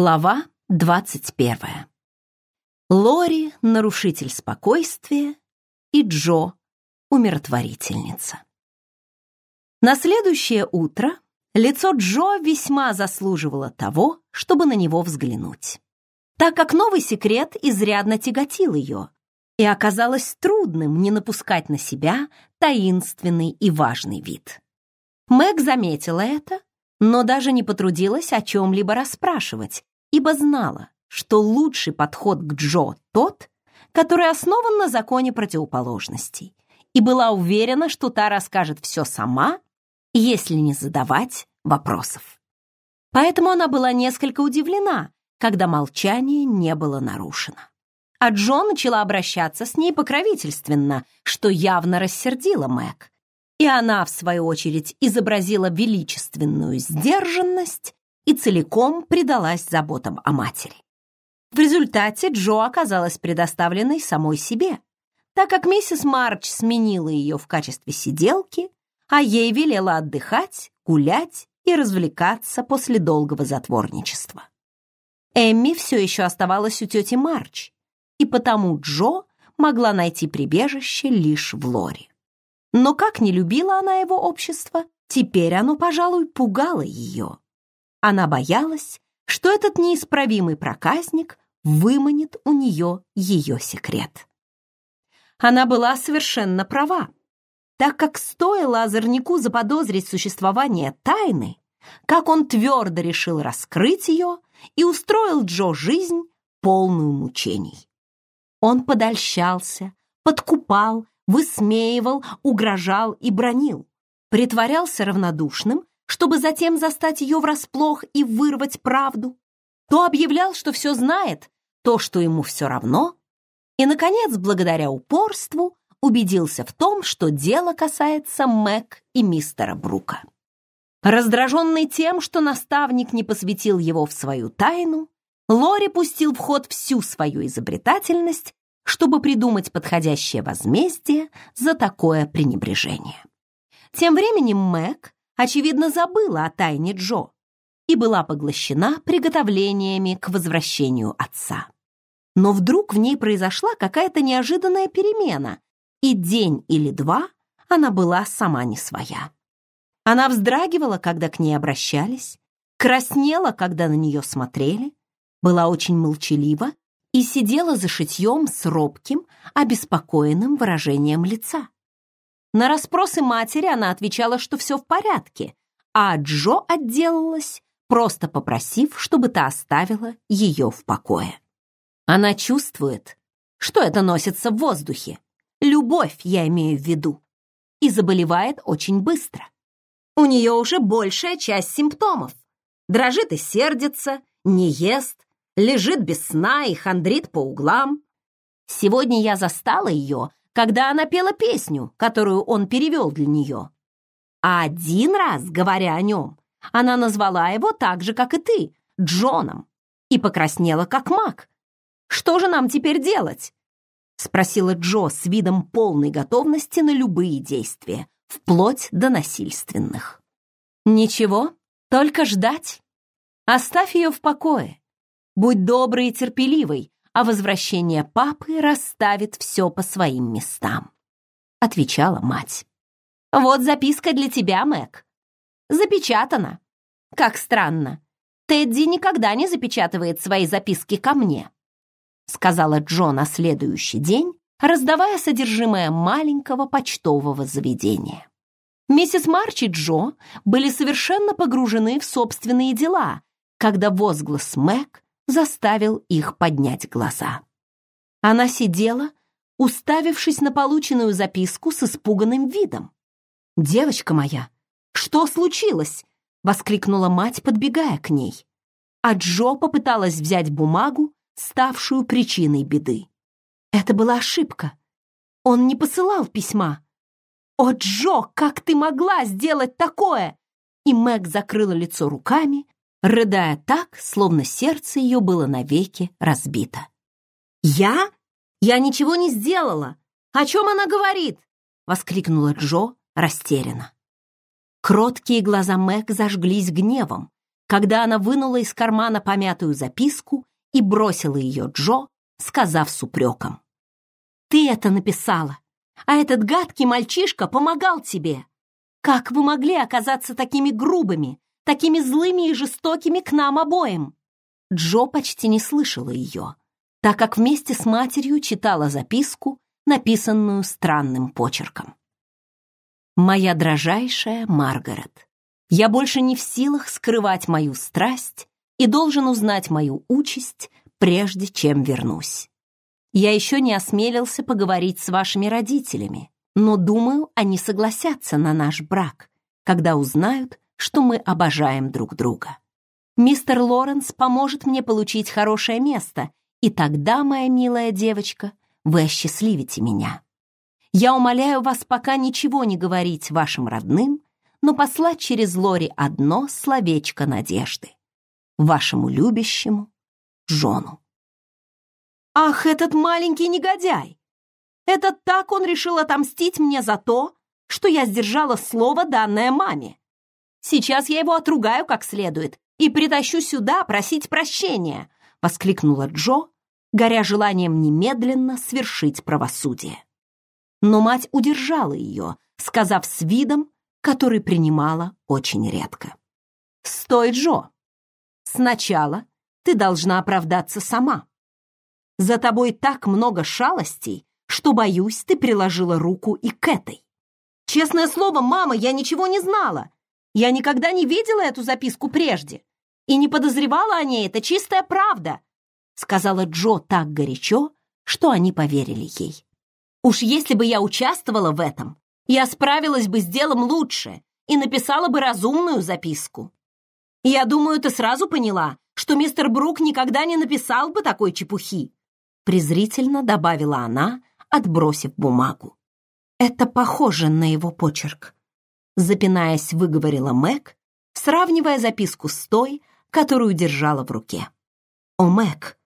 Глава двадцать первая. Лори — нарушитель спокойствия, и Джо — умиротворительница. На следующее утро лицо Джо весьма заслуживало того, чтобы на него взглянуть, так как новый секрет изрядно тяготил ее, и оказалось трудным не напускать на себя таинственный и важный вид. Мэг заметила это но даже не потрудилась о чем-либо расспрашивать, ибо знала, что лучший подход к Джо тот, который основан на законе противоположностей, и была уверена, что та расскажет все сама, если не задавать вопросов. Поэтому она была несколько удивлена, когда молчание не было нарушено. А Джо начала обращаться с ней покровительственно, что явно рассердило Мэг, и она, в свою очередь, изобразила величественную сдержанность и целиком предалась заботам о матери. В результате Джо оказалась предоставленной самой себе, так как миссис Марч сменила ее в качестве сиделки, а ей велела отдыхать, гулять и развлекаться после долгого затворничества. Эмми все еще оставалась у тети Марч, и потому Джо могла найти прибежище лишь в Лоре. Но как не любила она его общество, теперь оно, пожалуй, пугало ее. Она боялась, что этот неисправимый проказник выманит у нее ее секрет. Она была совершенно права, так как стоило озорнику заподозрить существование тайны, как он твердо решил раскрыть ее и устроил Джо жизнь, полную мучений. Он подольщался, подкупал, высмеивал, угрожал и бронил, притворялся равнодушным, чтобы затем застать ее врасплох и вырвать правду, то объявлял, что все знает, то, что ему все равно, и, наконец, благодаря упорству, убедился в том, что дело касается Мэг и мистера Брука. Раздраженный тем, что наставник не посвятил его в свою тайну, Лори пустил в ход всю свою изобретательность чтобы придумать подходящее возмездие за такое пренебрежение. Тем временем Мэг, очевидно, забыла о тайне Джо и была поглощена приготовлениями к возвращению отца. Но вдруг в ней произошла какая-то неожиданная перемена, и день или два она была сама не своя. Она вздрагивала, когда к ней обращались, краснела, когда на нее смотрели, была очень молчалива и сидела за шитьем с робким, обеспокоенным выражением лица. На расспросы матери она отвечала, что все в порядке, а Джо отделалась, просто попросив, чтобы та оставила ее в покое. Она чувствует, что это носится в воздухе. Любовь, я имею в виду. И заболевает очень быстро. У нее уже большая часть симптомов. Дрожит и сердится, не ест, лежит без сна и хандрит по углам. Сегодня я застала ее, когда она пела песню, которую он перевел для нее. А один раз, говоря о нем, она назвала его так же, как и ты, Джоном, и покраснела, как маг. Что же нам теперь делать? Спросила Джо с видом полной готовности на любые действия, вплоть до насильственных. Ничего, только ждать. Оставь ее в покое. Будь добрый и терпеливый, а возвращение папы расставит все по своим местам», — отвечала мать. «Вот записка для тебя, Мэг. Запечатана. Как странно. Тедди никогда не запечатывает свои записки ко мне», — сказала Джо на следующий день, раздавая содержимое маленького почтового заведения. Миссис Марч и Джо были совершенно погружены в собственные дела, когда возглас Мэг заставил их поднять глаза. Она сидела, уставившись на полученную записку с испуганным видом. «Девочка моя, что случилось?» — воскликнула мать, подбегая к ней. А Джо попыталась взять бумагу, ставшую причиной беды. Это была ошибка. Он не посылал письма. «О, Джо, как ты могла сделать такое?» И Мэг закрыла лицо руками, рыдая так, словно сердце ее было навеки разбито. «Я? Я ничего не сделала! О чем она говорит?» — воскликнула Джо растерянно. Кроткие глаза Мэг зажглись гневом, когда она вынула из кармана помятую записку и бросила ее Джо, сказав с упреком. «Ты это написала, а этот гадкий мальчишка помогал тебе. Как вы могли оказаться такими грубыми, такими злыми и жестокими к нам обоим?» Джо почти не слышала ее, так как вместе с матерью читала записку, написанную странным почерком. «Моя дрожайшая Маргарет, я больше не в силах скрывать мою страсть и должен узнать мою участь, прежде чем вернусь. Я еще не осмелился поговорить с вашими родителями, но думаю, они согласятся на наш брак, когда узнают, что мы обожаем друг друга. Мистер Лоренс поможет мне получить хорошее место, и тогда, моя милая девочка, вы осчастливите меня. Я умоляю вас пока ничего не говорить вашим родным, но послать через Лори одно словечко надежды. Вашему любящему Джону. Ах, этот маленький негодяй! Это так он решил отомстить мне за то, что я сдержала слово, данное маме. Сейчас я его отругаю как следует и притащу сюда просить прощения!» — воскликнула Джо, горя желанием немедленно свершить правосудие. Но мать удержала ее, сказав с видом, который принимала очень редко. «Стой, Джо! Сначала ты должна оправдаться сама. За тобой так много шалостей, что, боюсь, ты приложила руку и к этой. Честное слово, мама, я ничего не знала. Я никогда не видела эту записку прежде и не подозревала о ней, это чистая правда», сказала Джо так горячо, что они поверили ей. «Уж если бы я участвовала в этом, я справилась бы с делом лучше и написала бы разумную записку. Я думаю, ты сразу поняла, что мистер Брук никогда не написал бы такой чепухи», презрительно добавила она, отбросив бумагу. «Это похоже на его почерк», запинаясь, выговорила Мэг, сравнивая записку с той, которую держала в руке. «О, Мэг,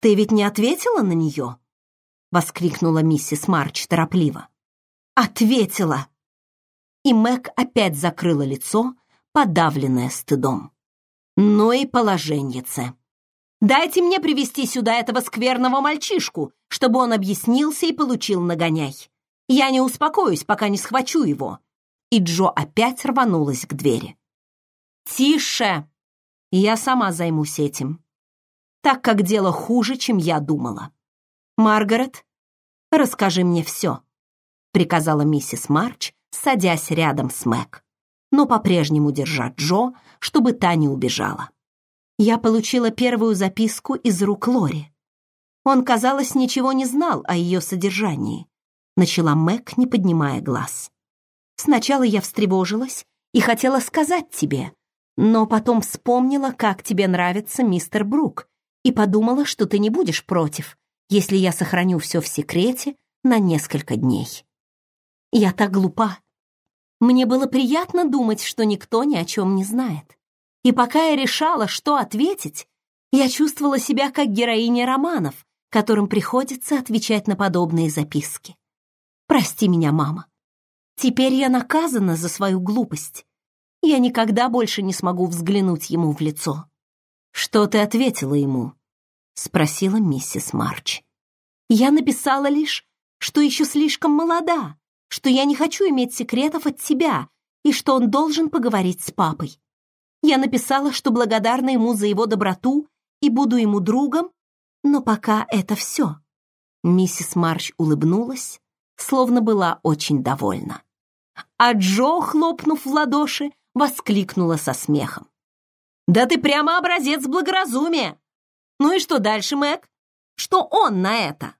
ты ведь не ответила на нее?» — воскликнула миссис Марч торопливо. «Ответила!» И Мэг опять закрыла лицо, подавленное стыдом. «Ну и положеньице! Дайте мне привести сюда этого скверного мальчишку, чтобы он объяснился и получил нагоняй. Я не успокоюсь, пока не схвачу его». И Джо опять рванулась к двери. «Тише!» Я сама займусь этим, так как дело хуже, чем я думала. Маргарет, расскажи мне все, приказала миссис Марч, садясь рядом с Мэг, но по-прежнему держа Джо, чтобы та не убежала. Я получила первую записку из рук Лори. Он, казалось, ничего не знал о ее содержании, начала Мэг, не поднимая глаз. Сначала я встревожилась и хотела сказать тебе, но потом вспомнила, как тебе нравится мистер Брук, и подумала, что ты не будешь против, если я сохраню все в секрете на несколько дней. Я так глупа. Мне было приятно думать, что никто ни о чем не знает. И пока я решала, что ответить, я чувствовала себя как героиня романов, которым приходится отвечать на подобные записки. Прости меня, мама. Теперь я наказана за свою глупость я никогда больше не смогу взглянуть ему в лицо. «Что ты ответила ему?» — спросила миссис Марч. «Я написала лишь, что еще слишком молода, что я не хочу иметь секретов от тебя и что он должен поговорить с папой. Я написала, что благодарна ему за его доброту и буду ему другом, но пока это все». Миссис Марч улыбнулась, словно была очень довольна. А Джо, хлопнув в ладоши, воскликнула со смехом. «Да ты прямо образец благоразумия! Ну и что дальше, Мэг? Что он на это?»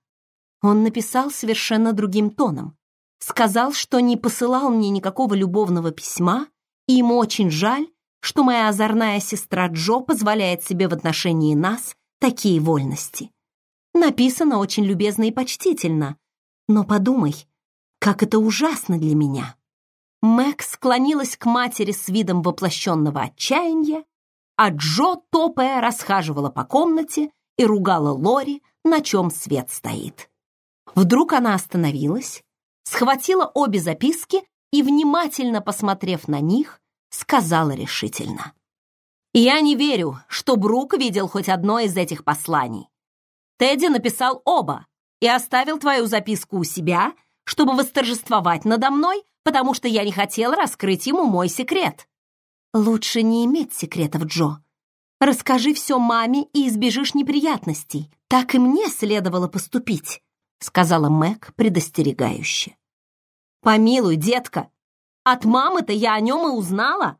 Он написал совершенно другим тоном. Сказал, что не посылал мне никакого любовного письма, и ему очень жаль, что моя озорная сестра Джо позволяет себе в отношении нас такие вольности. Написано очень любезно и почтительно, но подумай, как это ужасно для меня. Мэг склонилась к матери с видом воплощенного отчаяния, а Джо, топая, расхаживала по комнате и ругала Лори, на чем свет стоит. Вдруг она остановилась, схватила обе записки и, внимательно посмотрев на них, сказала решительно. Я не верю, что Брук видел хоть одно из этих посланий. Тедди написал оба и оставил твою записку у себя, чтобы восторжествовать надо мной, потому что я не хотел раскрыть ему мой секрет. Лучше не иметь секретов, Джо. Расскажи все маме и избежишь неприятностей. Так и мне следовало поступить, сказала Мэг предостерегающе. Помилуй, детка, от мамы-то я о нем и узнала.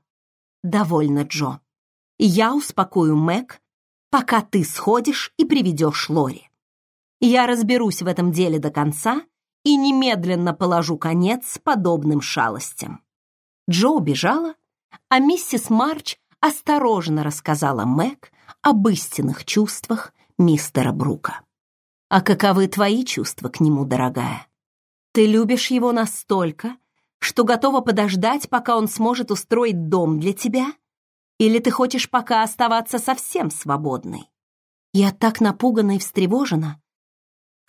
Довольно, Джо. Я успокою Мэг, пока ты сходишь и приведешь Лори. Я разберусь в этом деле до конца и немедленно положу конец подобным шалостям. Джо убежала, а миссис Марч осторожно рассказала Мэг об истинных чувствах мистера Брука. «А каковы твои чувства к нему, дорогая? Ты любишь его настолько, что готова подождать, пока он сможет устроить дом для тебя? Или ты хочешь пока оставаться совсем свободной? Я так напугана и встревожена,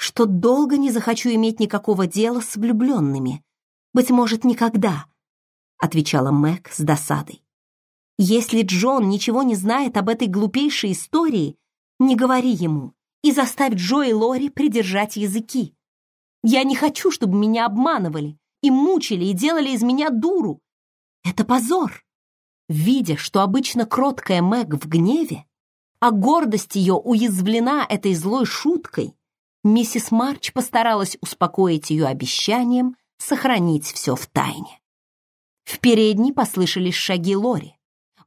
что долго не захочу иметь никакого дела с влюбленными. Быть может, никогда, — отвечала Мэг с досадой. Если Джон ничего не знает об этой глупейшей истории, не говори ему и заставь Джо и Лори придержать языки. Я не хочу, чтобы меня обманывали и мучили и делали из меня дуру. Это позор. Видя, что обычно кроткая Мэг в гневе, а гордость ее уязвлена этой злой шуткой, Миссис Марч постаралась успокоить ее обещанием сохранить все в тайне. В передней послышались шаги Лори.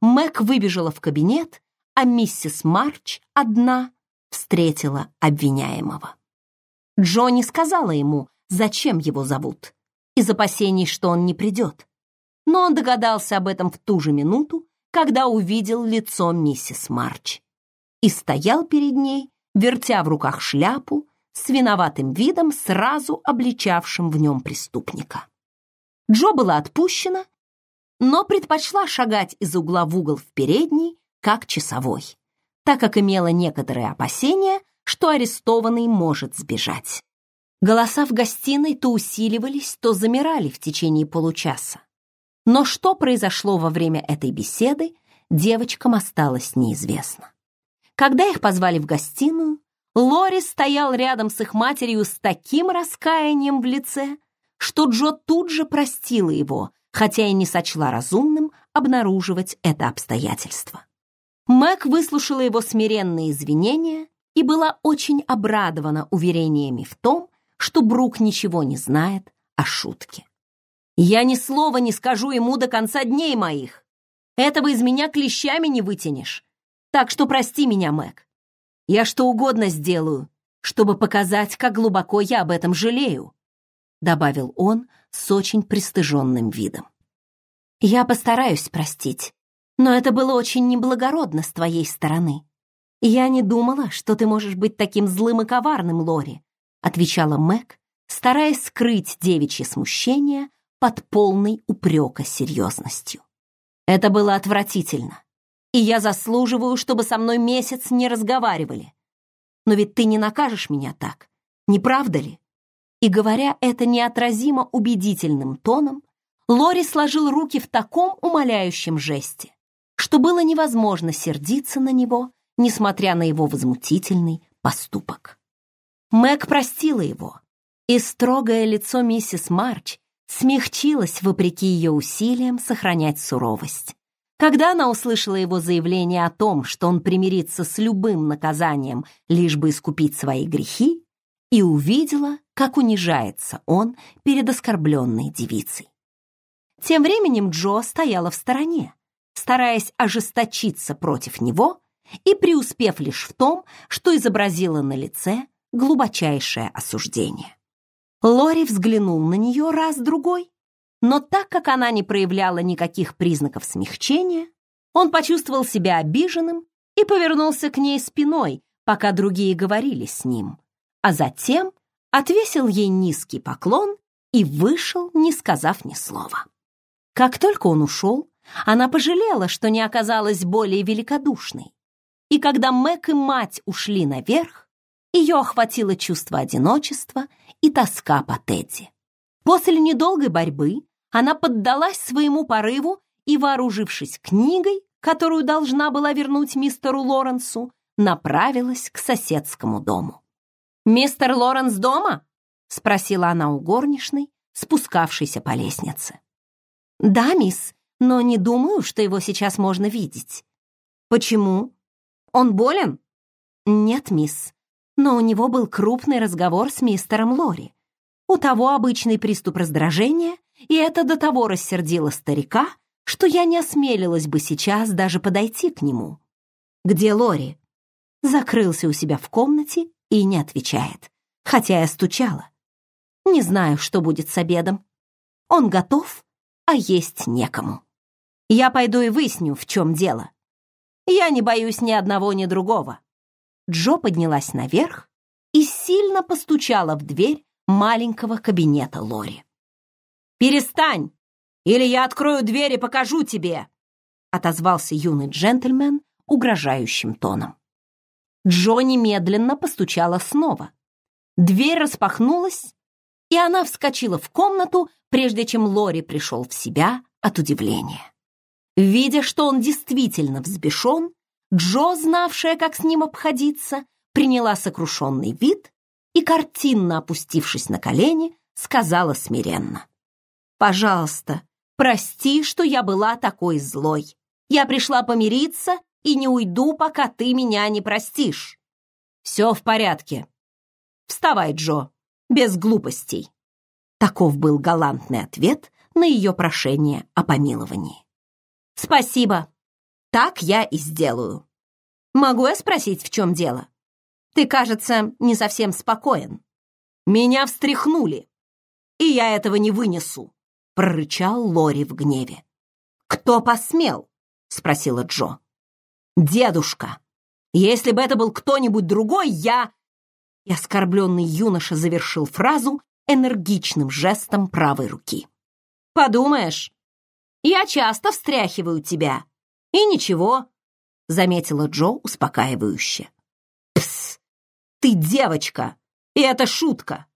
Мэг выбежала в кабинет, а миссис Марч одна встретила обвиняемого. Джонни сказала ему, зачем его зовут, из опасений, что он не придет. Но он догадался об этом в ту же минуту, когда увидел лицо миссис Марч и стоял перед ней, вертя в руках шляпу с виноватым видом, сразу обличавшим в нем преступника. Джо была отпущена, но предпочла шагать из угла в угол в передней, как часовой, так как имела некоторые опасения, что арестованный может сбежать. Голоса в гостиной то усиливались, то замирали в течение получаса. Но что произошло во время этой беседы, девочкам осталось неизвестно. Когда их позвали в гостиную, Лори стоял рядом с их матерью с таким раскаянием в лице, что Джо тут же простила его, хотя и не сочла разумным обнаруживать это обстоятельство. Мэг выслушала его смиренные извинения и была очень обрадована уверениями в том, что Брук ничего не знает о шутке. «Я ни слова не скажу ему до конца дней моих. Этого из меня клещами не вытянешь. Так что прости меня, Мэг. Я что угодно сделаю, чтобы показать, как глубоко я об этом жалею», добавил он с очень пристыженным видом. «Я постараюсь простить, но это было очень неблагородно с твоей стороны. Я не думала, что ты можешь быть таким злым и коварным, Лори», отвечала Мэг, стараясь скрыть девичье смущение под полной упрека серьезностью. Это было отвратительно и я заслуживаю, чтобы со мной месяц не разговаривали. Но ведь ты не накажешь меня так, не правда ли?» И говоря это неотразимо убедительным тоном, Лори сложил руки в таком умоляющем жесте, что было невозможно сердиться на него, несмотря на его возмутительный поступок. Мэг простила его, и строгое лицо миссис Марч смягчилось вопреки ее усилиям сохранять суровость. Когда она услышала его заявление о том, что он примирится с любым наказанием, лишь бы искупить свои грехи, и увидела, как унижается он перед оскорбленной девицей. Тем временем Джо стояла в стороне, стараясь ожесточиться против него и преуспев лишь в том, что изобразила на лице глубочайшее осуждение. Лори взглянул на нее раз-другой но так как она не проявляла никаких признаков смягчения, он почувствовал себя обиженным и повернулся к ней спиной, пока другие говорили с ним, а затем отвесил ей низкий поклон и вышел, не сказав ни слова. Как только он ушел, она пожалела, что не оказалась более великодушной. И когда Мэг и мать ушли наверх, ее охватило чувство одиночества и тоска по Тедди. После недолгой борьбы она поддалась своему порыву и, вооружившись книгой, которую должна была вернуть мистеру Лоренсу, направилась к соседскому дому. «Мистер Лоренс дома?» — спросила она у горничной, спускавшейся по лестнице. «Да, мисс, но не думаю, что его сейчас можно видеть». «Почему? Он болен?» «Нет, мисс, но у него был крупный разговор с мистером Лори. У того обычный приступ раздражения, и это до того рассердило старика, что я не осмелилась бы сейчас даже подойти к нему. «Где Лори?» Закрылся у себя в комнате и не отвечает, хотя я стучала. Не знаю, что будет с обедом. Он готов, а есть некому. Я пойду и выясню, в чем дело. Я не боюсь ни одного, ни другого. Джо поднялась наверх и сильно постучала в дверь маленького кабинета Лори. «Перестань, или я открою дверь и покажу тебе!» отозвался юный джентльмен угрожающим тоном. Джо немедленно постучала снова. Дверь распахнулась, и она вскочила в комнату, прежде чем Лори пришел в себя от удивления. Видя, что он действительно взбешен, Джо, знавшая, как с ним обходиться, приняла сокрушенный вид и, картинно опустившись на колени, сказала смиренно. «Пожалуйста, прости, что я была такой злой. Я пришла помириться и не уйду, пока ты меня не простишь. Все в порядке. Вставай, Джо, без глупостей. Таков был галантный ответ на ее прошение о помиловании. Спасибо. Так я и сделаю. Могу я спросить, в чем дело? Ты, кажется, не совсем спокоен. Меня встряхнули, и я этого не вынесу, прорычал Лори в гневе. Кто посмел? спросила Джо. «Дедушка! Если бы это был кто-нибудь другой, я...» И оскорбленный юноша завершил фразу энергичным жестом правой руки. «Подумаешь, я часто встряхиваю тебя. И ничего», — заметила Джо успокаивающе. «Пс! Ты девочка, и это шутка.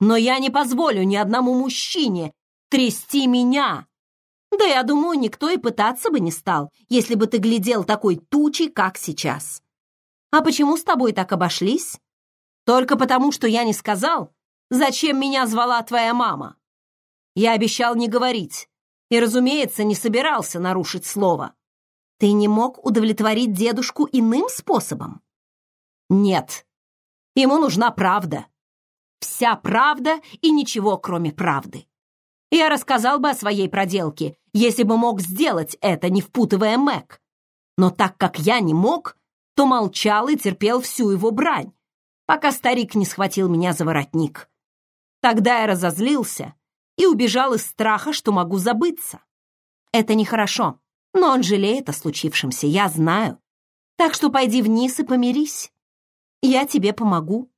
Но я не позволю ни одному мужчине трясти меня, да я думаю, никто и пытаться бы не стал, если бы ты глядел такой тучей, как сейчас. А почему с тобой так обошлись? Только потому, что я не сказал, зачем меня звала твоя мама. Я обещал не говорить и, разумеется, не собирался нарушить слово. Ты не мог удовлетворить дедушку иным способом? Нет. Ему нужна правда. Вся правда и ничего, кроме правды. Я рассказал бы о своей проделке, если бы мог сделать это, не впутывая Мэг. Но так как я не мог, то молчал и терпел всю его брань, пока старик не схватил меня за воротник. Тогда я разозлился и убежал из страха, что могу забыться. Это нехорошо, но он жалеет о случившемся, я знаю. Так что пойди вниз и помирись. Я тебе помогу.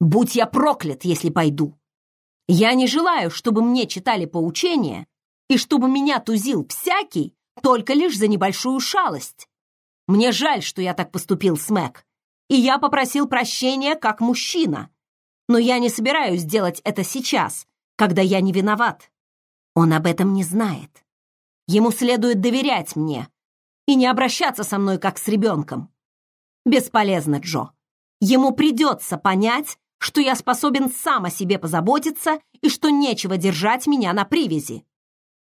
Будь я проклят, если пойду. Я не желаю, чтобы мне читали поучения и чтобы меня тузил всякий только лишь за небольшую шалость. Мне жаль, что я так поступил с Мэг, и я попросил прощения как мужчина. Но я не собираюсь делать это сейчас, когда я не виноват. Он об этом не знает. Ему следует доверять мне и не обращаться со мной как с ребенком. Бесполезно, Джо. Ему придется понять, что я способен сам о себе позаботиться и что нечего держать меня на привязи.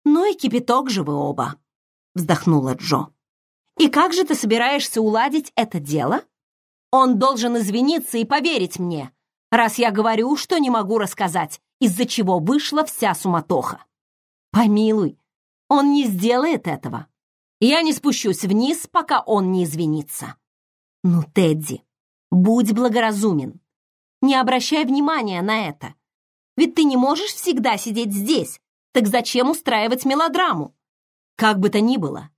Ну и кипяток же вы оба, вздохнула Джо. И как же ты собираешься уладить это дело? Он должен извиниться и поверить мне, раз я говорю, что не могу рассказать, из-за чего вышла вся суматоха. Помилуй, он не сделает этого. Я не спущусь вниз, пока он не извинится. Ну, Тедди, будь благоразумен. Не обращай внимания на это. Ведь ты не можешь всегда сидеть здесь. Так зачем устраивать мелодраму? Как бы то ни было.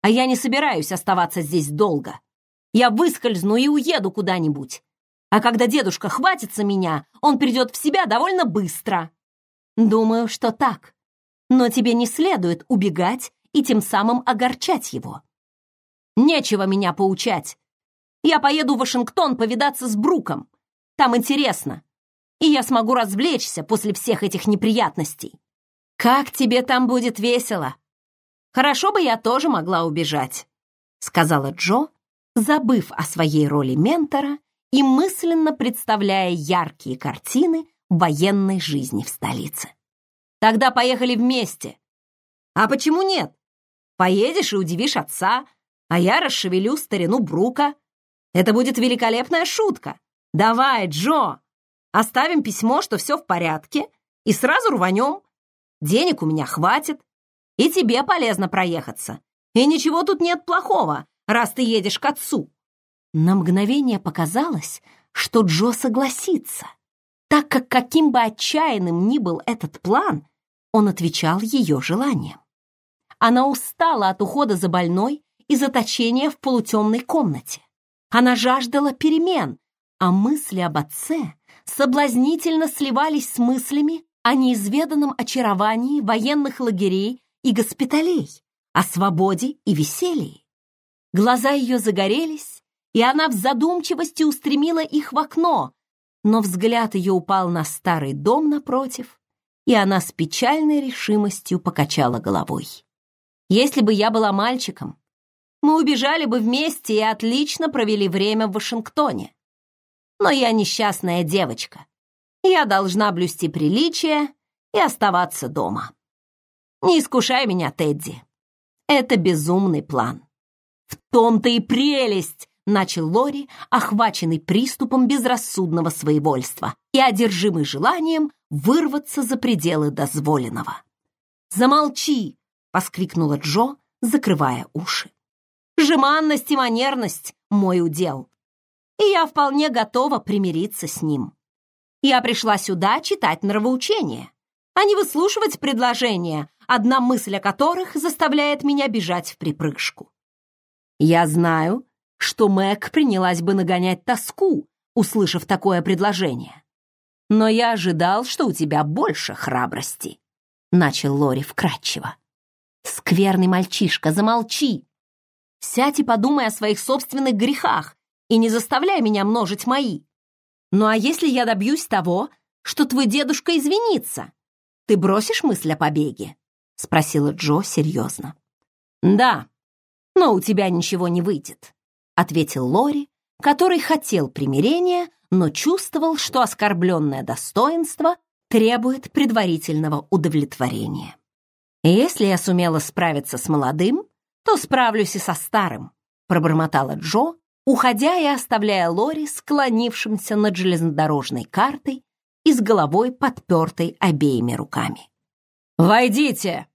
А я не собираюсь оставаться здесь долго. Я выскользну и уеду куда-нибудь. А когда дедушка хватится меня, он придет в себя довольно быстро. Думаю, что так. Но тебе не следует убегать и тем самым огорчать его. Нечего меня поучать. Я поеду в Вашингтон повидаться с Бруком. Там интересно. И я смогу развлечься после всех этих неприятностей. Как тебе там будет весело? Хорошо бы я тоже могла убежать. сказала Джо, забыв о своей роли ментора и мысленно представляя яркие картины военной жизни в столице. «Тогда поехали вместе». «А почему нет? Поедешь и удивишь отца, а я расшевелю старину Брука. Это будет великолепная шутка. Давай, Джо, оставим письмо, что все в порядке, и сразу рванем. Денег у меня хватит, и тебе полезно проехаться. И ничего тут нет плохого, раз ты едешь к отцу». На мгновение показалось, что Джо согласится, так как каким бы отчаянным ни был этот план, он отвечал ее желаниям. Она устала от ухода за больной и заточения в полутемной комнате. Она жаждала перемен, а мысли об отце соблазнительно сливались с мыслями о неизведанном очаровании военных лагерей и госпиталей, о свободе и веселье. Глаза ее загорелись, и она в задумчивости устремила их в окно, но взгляд ее упал на старый дом напротив, и она с печальной решимостью покачала головой. «Если бы я была мальчиком, мы убежали бы вместе и отлично провели время в Вашингтоне. Но я несчастная девочка. Я должна блюсти приличие и оставаться дома. Не искушай меня, Тедди. Это безумный план. В том-то и прелесть, начал Лори, охваченный приступом безрассудного своевольства и одержимый желанием вырваться за пределы дозволенного. «Замолчи!» — воскликнула Джо, закрывая уши. «Жеманность и манерность — мой удел, и я вполне готова примириться с ним. Я пришла сюда читать нравоучение, а не выслушивать предложения, одна мысль о которых заставляет меня бежать в припрыжку. Я знаю, что Мэг принялась бы нагонять тоску, услышав такое предложение. Но я ожидал, что у тебя больше храбрости, начал Лори вкратчиво. Скверный мальчишка, замолчи. Сядь и подумай о своих собственных грехах и не заставляй меня множить мои. Ну а если я добьюсь того, что твой дедушка извинится, ты бросишь мысль о побеге? спросила Джо серьезно. Да, но у тебя ничего не выйдет ответил Лори, который хотел примирения, но чувствовал, что оскорбленное достоинство требует предварительного удовлетворения. «Если я сумела справиться с молодым, то справлюсь и со старым», пробормотала Джо, уходя и оставляя Лори склонившимся над железнодорожной картой и с головой подпертой обеими руками. «Войдите!»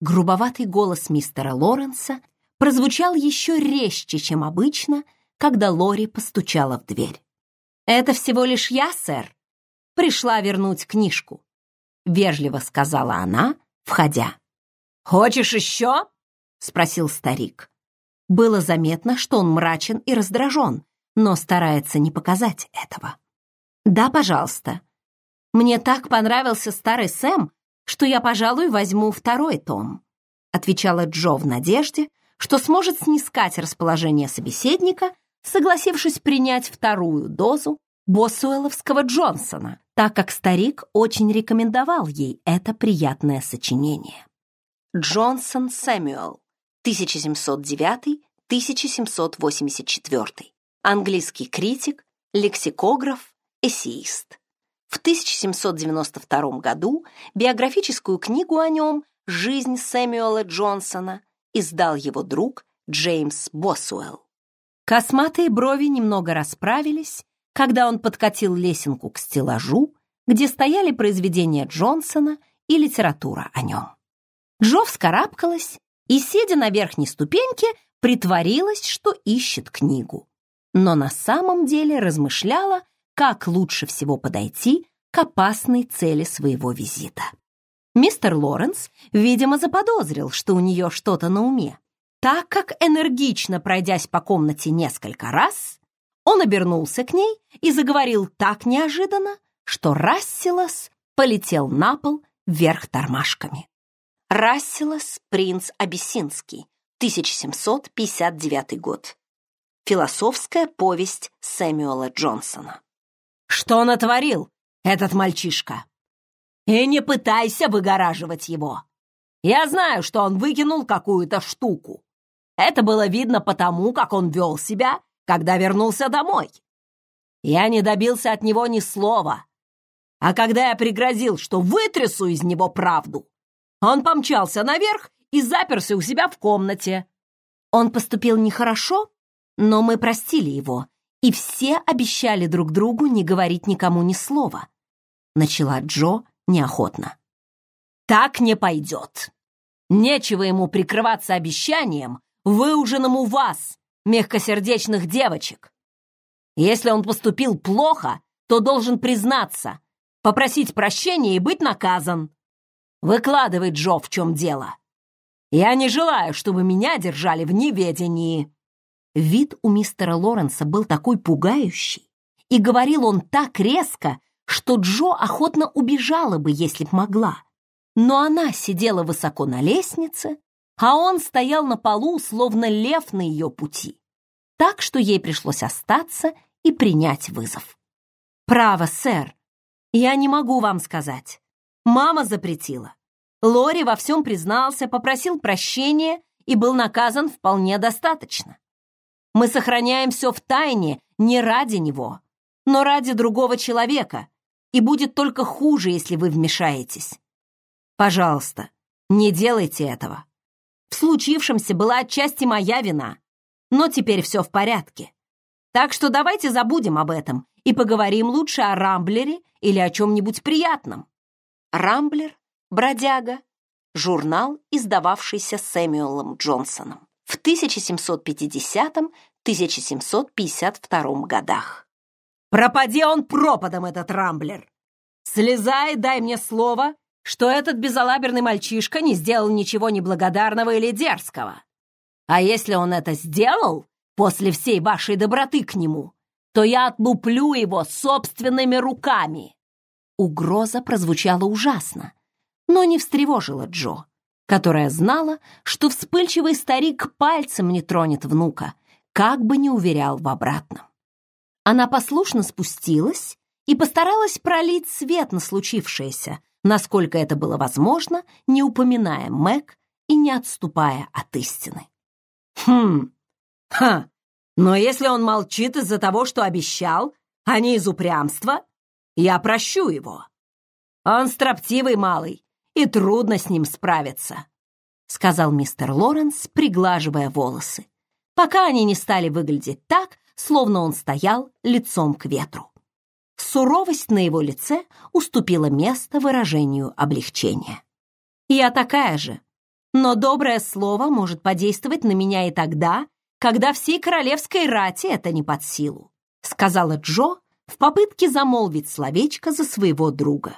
Грубоватый голос мистера Лоренса прозвучал еще резче, чем обычно, когда Лори постучала в дверь. «Это всего лишь я, сэр. Пришла вернуть книжку», — вежливо сказала она, входя. «Хочешь еще?» — спросил старик. Было заметно, что он мрачен и раздражен, но старается не показать этого. «Да, пожалуйста. Мне так понравился старый Сэм, что я, пожалуй, возьму второй том», отвечала Джо в надежде, что сможет снискать расположение собеседника, согласившись принять вторую дозу Боссуэлловского Джонсона, так как старик очень рекомендовал ей это приятное сочинение. Джонсон Сэмюэл, 1709-1784. Английский критик, лексикограф, эссеист. В 1792 году биографическую книгу о нем «Жизнь Сэмюэла Джонсона» издал его друг Джеймс Босуэлл. Косматые брови немного расправились, когда он подкатил лесенку к стеллажу, где стояли произведения Джонсона и литература о нем. Джо вскарабкалась и, сидя на верхней ступеньке, притворилась, что ищет книгу. Но на самом деле размышляла, как лучше всего подойти к опасной цели своего визита. Мистер Лоренс, видимо, заподозрил, что у нее что-то на уме, так как, энергично пройдясь по комнате несколько раз, он обернулся к ней и заговорил так неожиданно, что Рассилос полетел на пол вверх тормашками. Рассилос, принц Абиссинский, 1759 год. Философская повесть Сэмюэла Джонсона. «Что натворил, этот мальчишка?» И не пытайся выгораживать его. Я знаю, что он выкинул какую-то штуку. Это было видно потому, как он вел себя, когда вернулся домой. Я не добился от него ни слова. А когда я пригрозил, что вытрясу из него правду, он помчался наверх и заперся у себя в комнате. Он поступил нехорошо, но мы простили его, и все обещали друг другу не говорить никому ни слова. Начала Джо неохотно. Так не пойдет. Нечего ему прикрываться обещанием, выуженным у вас, мягкосердечных девочек. Если он поступил плохо, то должен признаться, попросить прощения и быть наказан. Выкладывай, Джо, в чем дело. Я не желаю, чтобы меня держали в неведении». Вид у мистера Лоренса был такой пугающий, и говорил он так резко, что Джо охотно убежала бы, если б могла. Но она сидела высоко на лестнице, а он стоял на полу, словно лев на ее пути. Так что ей пришлось остаться и принять вызов. «Право, сэр, я не могу вам сказать. Мама запретила. Лори во всем признался, попросил прощения и был наказан вполне достаточно. Мы сохраняем все в тайне не ради него, но ради другого человека, и будет только хуже, если вы вмешаетесь. Пожалуйста, не делайте этого. В случившемся была отчасти моя вина, но теперь все в порядке. Так что давайте забудем об этом и поговорим лучше о Рамблере или о чем-нибудь приятном. Рамблер «Бродяга» — журнал, издававшийся Сэмюэлом Джонсоном в 1750-1752 годах. «Пропади он пропадом, этот Рамблер! Слезай, дай мне слово, что этот безалаберный мальчишка не сделал ничего неблагодарного или дерзкого. А если он это сделал после всей вашей доброты к нему, то я отлуплю его собственными руками!» Угроза прозвучала ужасно, но не встревожила Джо, которая знала, что вспыльчивый старик пальцем не тронет внука, как бы не уверял в обратном. Она послушно спустилась и постаралась пролить свет на случившееся, насколько это было возможно, не упоминая Мэг и не отступая от истины. «Хм, ха, но если он молчит из-за того, что обещал, а не из упрямства, я прощу его. Он строптивый малый, и трудно с ним справиться», — сказал мистер Лоренс, приглаживая волосы, пока они не стали выглядеть так, словно он стоял лицом к ветру. Суровость на его лице уступила место выражению облегчения. «Я такая же, но доброе слово может подействовать на меня и тогда, когда всей королевской рати это не под силу», сказала Джо в попытке замолвить словечко за своего друга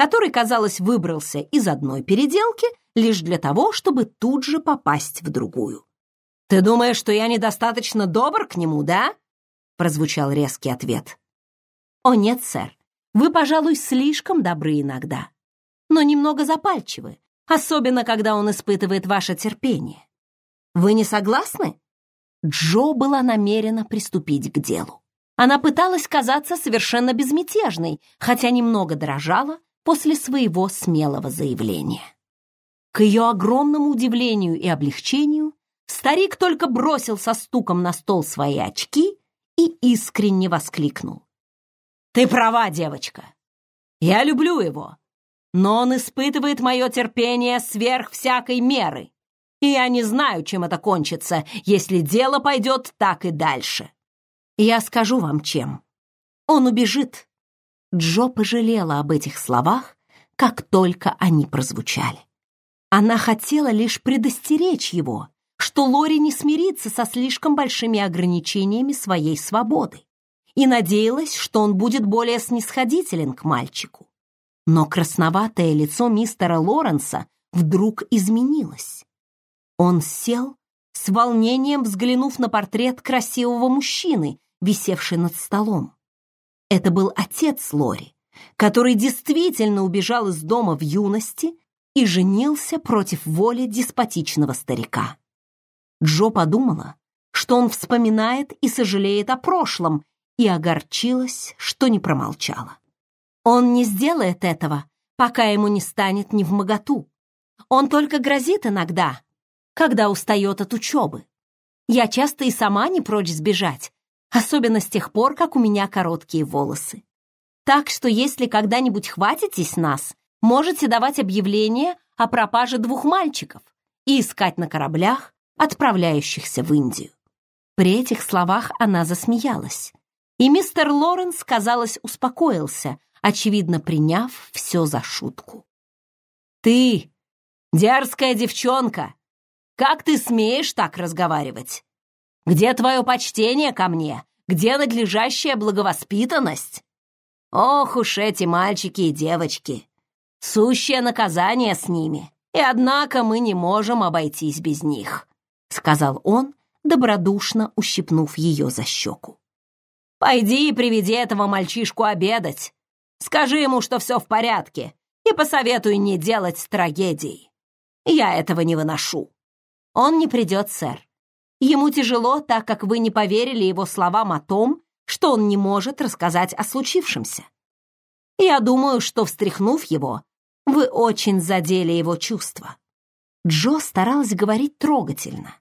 который, казалось, выбрался из одной переделки лишь для того, чтобы тут же попасть в другую. «Ты думаешь, что я недостаточно добр к нему, да?» прозвучал резкий ответ. «О нет, сэр, вы, пожалуй, слишком добры иногда, но немного запальчивы, особенно когда он испытывает ваше терпение. Вы не согласны?» Джо была намерена приступить к делу. Она пыталась казаться совершенно безмятежной, хотя немного дрожала после своего смелого заявления. К ее огромному удивлению и облегчению старик только бросил со стуком на стол свои очки и искренне воскликнул. «Ты права, девочка. Я люблю его, но он испытывает мое терпение сверх всякой меры, и я не знаю, чем это кончится, если дело пойдет так и дальше. Я скажу вам, чем. Он убежит, Джо пожалела об этих словах, как только они прозвучали. Она хотела лишь предостеречь его, что Лори не смирится со слишком большими ограничениями своей свободы и надеялась, что он будет более снисходителен к мальчику. Но красноватое лицо мистера Лоренса вдруг изменилось. Он сел, с волнением взглянув на портрет красивого мужчины, висевший над столом. Это был отец Лори, который действительно убежал из дома в юности и женился против воли деспотичного старика. Джо подумала, что он вспоминает и сожалеет о прошлом, и огорчилась, что не промолчала. Он не сделает этого, пока ему не станет невмоготу. Он только грозит иногда, когда устает от учебы. Я часто и сама не прочь сбежать, особенно с тех пор, как у меня короткие волосы. Так что если когда-нибудь хватитесь нас, можете давать объявление о пропаже двух мальчиков и искать на кораблях, отправляющихся в Индию. При этих словах она засмеялась, и мистер Лоренс, казалось, успокоился, очевидно, приняв все за шутку. «Ты, дерзкая девчонка, как ты смеешь так разговаривать? Где твое почтение ко мне? Где надлежащая благовоспитанность? Ох уж эти мальчики и девочки! Сущее наказание с ними, и однако мы не можем обойтись без них», — сказал он, добродушно ущипнув ее за щеку. «Пойди и приведи этого мальчишку обедать. Скажи ему, что все в порядке, и посоветуй не делать трагедий. Я этого не выношу». «Он не придет, сэр. Ему тяжело, так как вы не поверили его словам о том, что он не может рассказать о случившемся. Я думаю, что, встряхнув его, вы очень задели его чувства». Джо старалась говорить трогательно,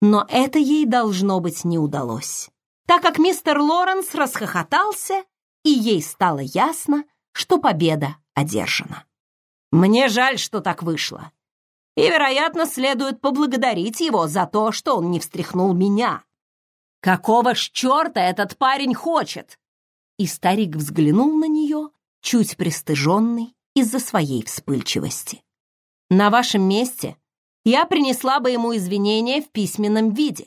но это ей, должно быть, не удалось, так как мистер Лоренс расхохотался, и ей стало ясно, что победа одержана. «Мне жаль, что так вышло. И, вероятно, следует поблагодарить его за то, что он не встряхнул меня. Какого ж черта этот парень хочет?» И старик взглянул на нее, чуть пристыженный из-за своей вспыльчивости. «На вашем месте я принесла бы ему извинения в письменном виде.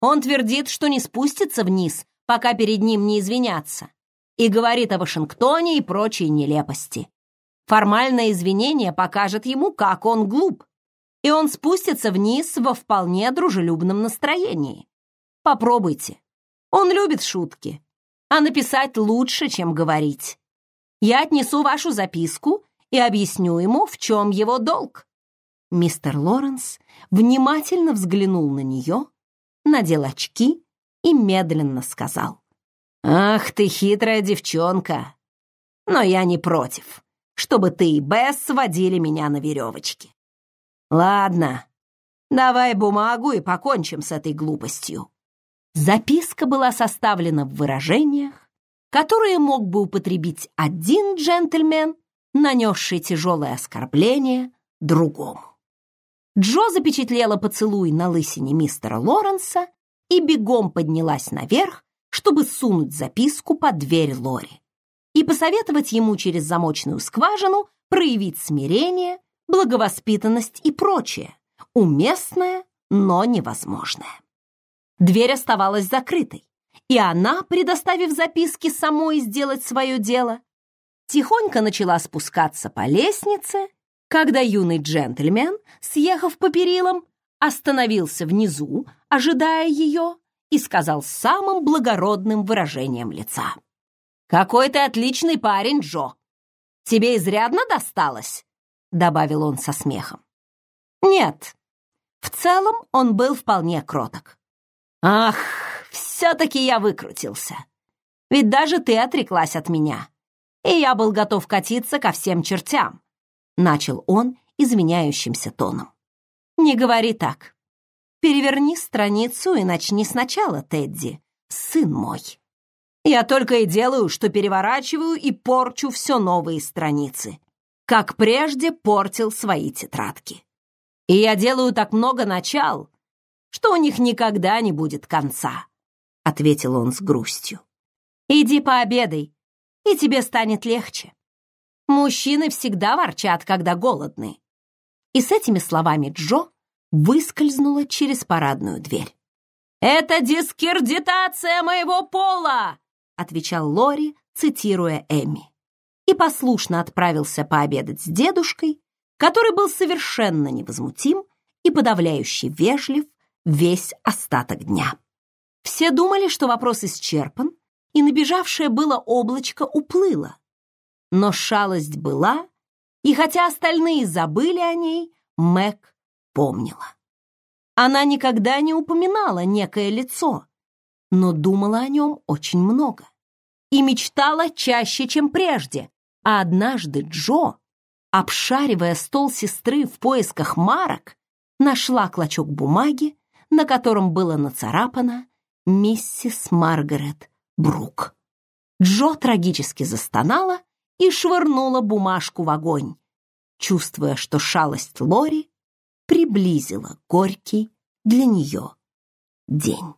Он твердит, что не спустится вниз, пока перед ним не извинятся, и говорит о Вашингтоне и прочей нелепости. Формальное извинение покажет ему, как он глуп, и он спустится вниз во вполне дружелюбном настроении. Попробуйте. Он любит шутки, а написать лучше, чем говорить. Я отнесу вашу записку и объясню ему, в чем его долг. Мистер Лоренс внимательно взглянул на нее, надел очки и медленно сказал. «Ах ты хитрая девчонка! Но я не против, чтобы ты и Бесс сводили меня на веревочке. Ладно, давай бумагу и покончим с этой глупостью». Записка была составлена в выражениях, которые мог бы употребить один джентльмен, нанесший тяжелое оскорбление другому. Джо запечатлела поцелуй на лысине мистера Лоренса и бегом поднялась наверх, чтобы сунуть записку под дверь Лори и посоветовать ему через замочную скважину проявить смирение, благовоспитанность и прочее, уместное, но невозможное. Дверь оставалась закрытой, и она, предоставив записке самой сделать свое дело, тихонько начала спускаться по лестнице когда юный джентльмен, съехав по перилам, остановился внизу, ожидая ее, и сказал самым благородным выражением лица. «Какой ты отличный парень, Джо! Тебе изрядно досталось?» — добавил он со смехом. «Нет, в целом он был вполне кроток. Ах, все-таки я выкрутился. Ведь даже ты отреклась от меня, и я был готов катиться ко всем чертям. Начал он изменяющимся тоном. «Не говори так. Переверни страницу и начни сначала, Тедди, сын мой. Я только и делаю, что переворачиваю и порчу все новые страницы, как прежде портил свои тетрадки. И я делаю так много начал, что у них никогда не будет конца», — ответил он с грустью. «Иди пообедай, и тебе станет легче. Мужчины всегда ворчат, когда голодны. И с этими словами Джо выскользнула через парадную дверь. «Это дискредитация моего пола!» Отвечал Лори, цитируя Эми. И послушно отправился пообедать с дедушкой, который был совершенно невозмутим и подавляюще вежлив весь остаток дня. Все думали, что вопрос исчерпан, и набежавшее было облачко уплыло, но шалость была, и хотя остальные забыли о ней, Мэг помнила. Она никогда не упоминала некое лицо, но думала о нем очень много и мечтала чаще, чем прежде. А однажды Джо, обшаривая стол сестры в поисках марок, нашла клочок бумаги, на котором было нацарапано «Миссис Маргарет Брук». Джо трагически застонала и швырнула бумажку в огонь, чувствуя, что шалость Лори приблизила горький для нее день.